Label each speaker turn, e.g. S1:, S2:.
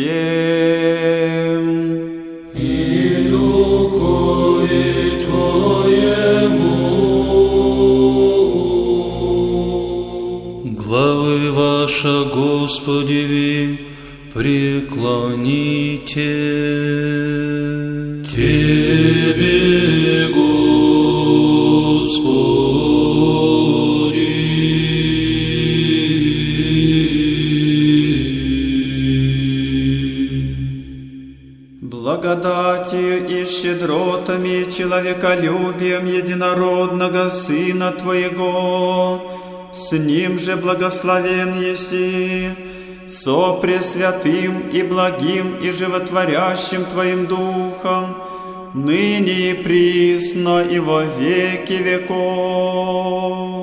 S1: всем.
S2: И Твоему.
S3: Главы ваша, Господи, преклоните.
S2: Тебе, Господи.
S1: Благодатью и щедротами, человеколюбием единородного Сына Твоего, с Ним же благословен еси, со Пресвятым и благим и животворящим Твоим Духом, ныне и присно и во веки веков.